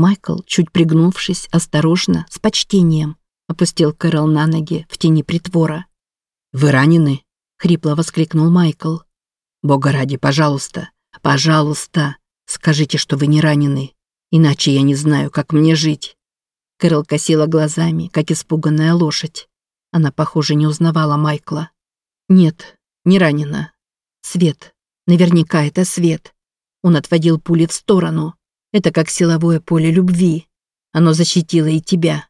Майкл, чуть пригнувшись, осторожно, с почтением, опустил Кэрол на ноги в тени притвора. «Вы ранены?» — хрипло воскликнул Майкл. «Бога ради, пожалуйста, пожалуйста, скажите, что вы не ранены, иначе я не знаю, как мне жить». Кэрол косила глазами, как испуганная лошадь. Она, похоже, не узнавала Майкла. «Нет, не ранена. Свет. Наверняка это свет. Он отводил пули в сторону. Это как силовое поле любви. Оно защитило и тебя».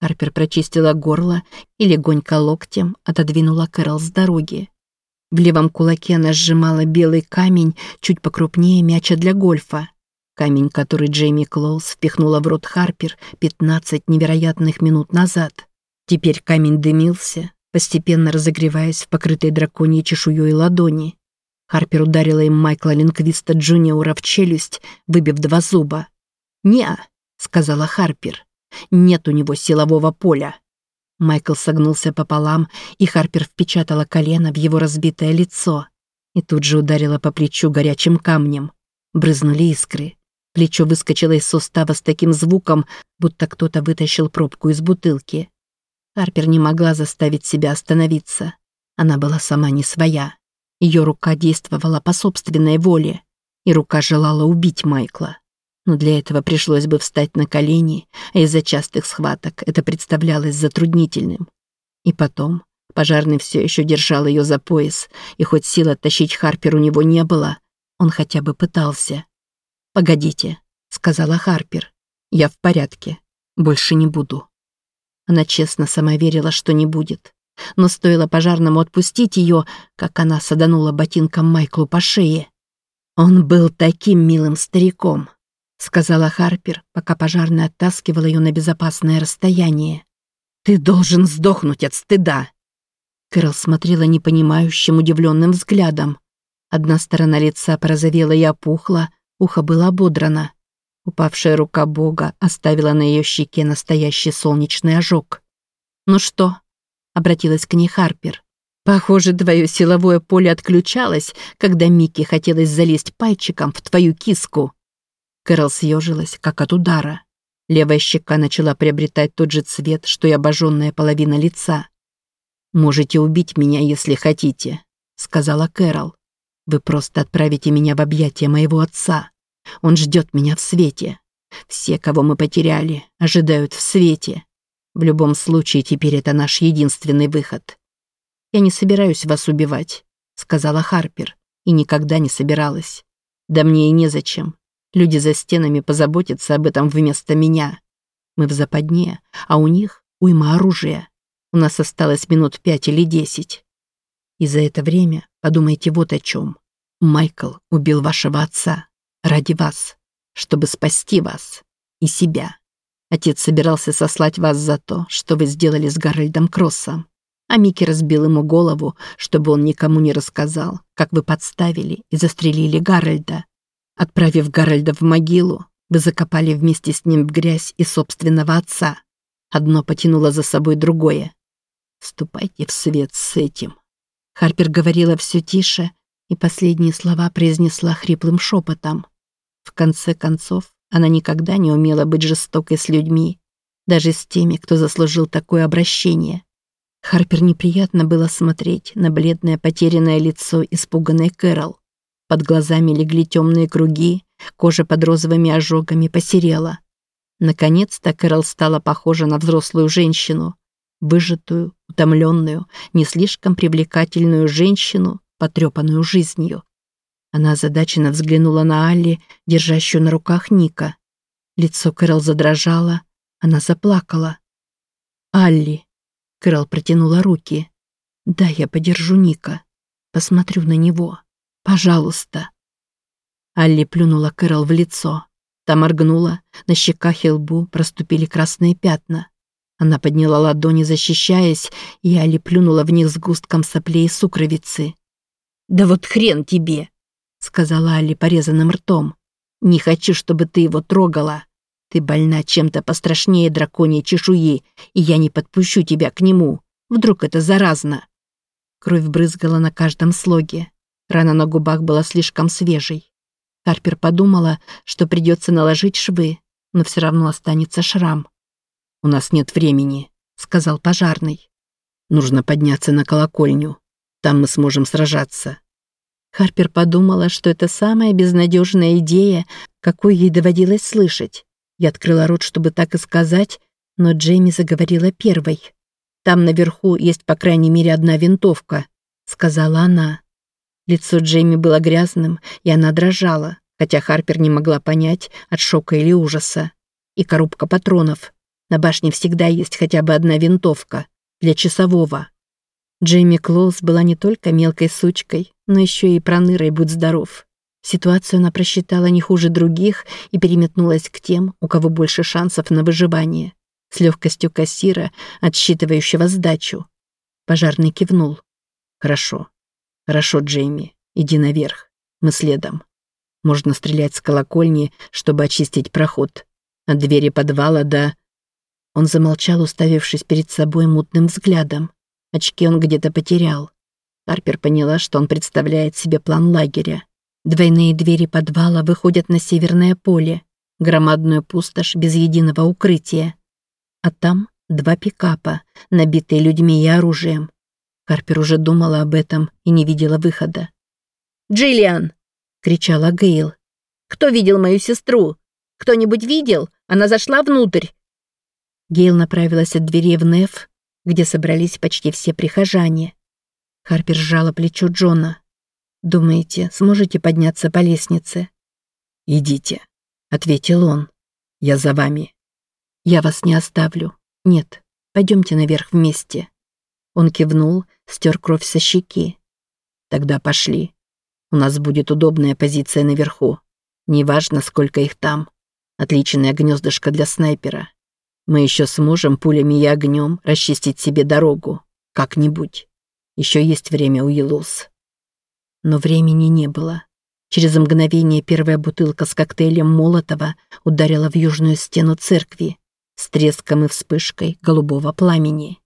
Харпер прочистила горло и легонько локтем отодвинула Кэрол с дороги. В левом кулаке она сжимала белый камень, чуть покрупнее мяча для гольфа. Камень, который Джейми Клоуз впихнула в рот Харпер 15 невероятных минут назад. Теперь камень дымился, постепенно разогреваясь в покрытой драконьей чешуей ладони. Харпер ударила им Майкла Линквиста Джуниора в челюсть, выбив два зуба. «Не», — сказала Харпер, — «нет у него силового поля». Майкл согнулся пополам, и Харпер впечатала колено в его разбитое лицо. И тут же ударила по плечу горячим камнем. Брызнули искры. Плечо выскочило из сустава с таким звуком, будто кто-то вытащил пробку из бутылки. Харпер не могла заставить себя остановиться. Она была сама не своя. Ее рука действовала по собственной воле, и рука желала убить Майкла. Но для этого пришлось бы встать на колени, а из-за частых схваток это представлялось затруднительным. И потом, пожарный все еще держал ее за пояс, и хоть сил оттащить Харпер у него не было, он хотя бы пытался. «Погодите», — сказала Харпер, — «я в порядке, больше не буду». Она честно сама верила, что не будет. Но стоило пожарному отпустить ее, как она саданула ботинком Майклу по шее. «Он был таким милым стариком», — сказала Харпер, пока пожарный оттаскивал ее на безопасное расстояние. «Ты должен сдохнуть от стыда!» Кэрол смотрела непонимающим, удивленным взглядом. Одна сторона лица порозовела и опухла, ухо было ободрано. Упавшая рука Бога оставила на ее щеке настоящий солнечный ожог. «Ну что?» Обратилась к ней Харпер. «Похоже, твое силовое поле отключалось, когда Микки хотелось залезть пальчиком в твою киску». Кэрол съежилась, как от удара. Левая щека начала приобретать тот же цвет, что и обожженная половина лица. «Можете убить меня, если хотите», — сказала Кэрол. «Вы просто отправите меня в объятия моего отца. Он ждет меня в свете. Все, кого мы потеряли, ожидают в свете. В любом случае, теперь это наш единственный выход. Я не собираюсь вас убивать, сказала Харпер, и никогда не собиралась. Да мне и незачем. Люди за стенами позаботятся об этом вместо меня. Мы в западне, а у них уйма оружия. У нас осталось минут пять или десять. И за это время подумайте вот о чем. Майкл убил вашего отца ради вас, чтобы спасти вас и себя. Отец собирался сослать вас за то, что вы сделали с Гарольдом Кроссом. А Микки разбил ему голову, чтобы он никому не рассказал, как вы подставили и застрелили Гарольда. Отправив Гарольда в могилу, вы закопали вместе с ним в грязь и собственного отца. Одно потянуло за собой другое. Ступайте в свет с этим. Харпер говорила все тише, и последние слова произнесла хриплым шепотом. В конце концов, она никогда не умела быть жестокой с людьми, даже с теми, кто заслужил такое обращение. Харпер неприятно было смотреть на бледное потерянное лицо испуганной Кэрол. Под глазами легли темные круги, кожа под розовыми ожогами посерела. Наконец-то Кэрол стала похожа на взрослую женщину, выжатую, утомленную, не слишком привлекательную женщину, потрепанную жизнью. Она озадаченно взглянула на Алли, держащую на руках Ника. Лицо Кэрол задрожало, она заплакала. «Алли!» Кэрол протянула руки. «Да, я подержу Ника. Посмотрю на него. Пожалуйста!» Алли плюнула Кэрол в лицо. Та моргнула, на щеках и лбу проступили красные пятна. Она подняла ладони, защищаясь, и Алли плюнула в них сгустком соплей и сукровицы. «Да вот хрен тебе!» Сказала Али порезанным ртом. «Не хочу, чтобы ты его трогала. Ты больна чем-то пострашнее драконьей чешуи, и я не подпущу тебя к нему. Вдруг это заразно». Кровь брызгала на каждом слоге. Рана на губах была слишком свежей. Карпер подумала, что придется наложить швы, но все равно останется шрам. «У нас нет времени», — сказал пожарный. «Нужно подняться на колокольню. Там мы сможем сражаться». Харпер подумала, что это самая безнадежная идея, какую ей доводилось слышать. Я открыла рот, чтобы так и сказать, но Джейми заговорила первой. «Там наверху есть по крайней мере одна винтовка», — сказала она. Лицо Джейми было грязным, и она дрожала, хотя Харпер не могла понять, от шока или ужаса. И коробка патронов. На башне всегда есть хотя бы одна винтовка. Для часового. Джейми Клоуз была не только мелкой сучкой, но еще и пронырой «Будь здоров». Ситуацию она просчитала не хуже других и переметнулась к тем, у кого больше шансов на выживание. С легкостью кассира, отсчитывающего сдачу. Пожарный кивнул. «Хорошо. Хорошо, Джейми. Иди наверх. Мы следом. Можно стрелять с колокольни, чтобы очистить проход. От двери подвала до...» Он замолчал, уставившись перед собой мутным взглядом. Очки он где-то потерял. Харпер поняла, что он представляет себе план лагеря. Двойные двери подвала выходят на северное поле, громадную пустошь без единого укрытия. А там два пикапа, набитые людьми и оружием. Харпер уже думала об этом и не видела выхода. «Джиллиан!» — кричала Гейл. «Кто видел мою сестру? Кто-нибудь видел? Она зашла внутрь!» Гейл направилась от двери в Неф, где собрались почти все прихожане. Харпер сжала плечо Джона. «Думаете, сможете подняться по лестнице?» «Идите», — ответил он. «Я за вами». «Я вас не оставлю. Нет, пойдемте наверх вместе». Он кивнул, стер кровь со щеки. «Тогда пошли. У нас будет удобная позиция наверху. Неважно, сколько их там. Отличное гнездышко для снайпера. Мы еще сможем пулями и огнем расчистить себе дорогу. Как-нибудь. Еще есть время у Елус. Но времени не было. Через мгновение первая бутылка с коктейлем Молотова ударила в южную стену церкви с треском и вспышкой голубого пламени.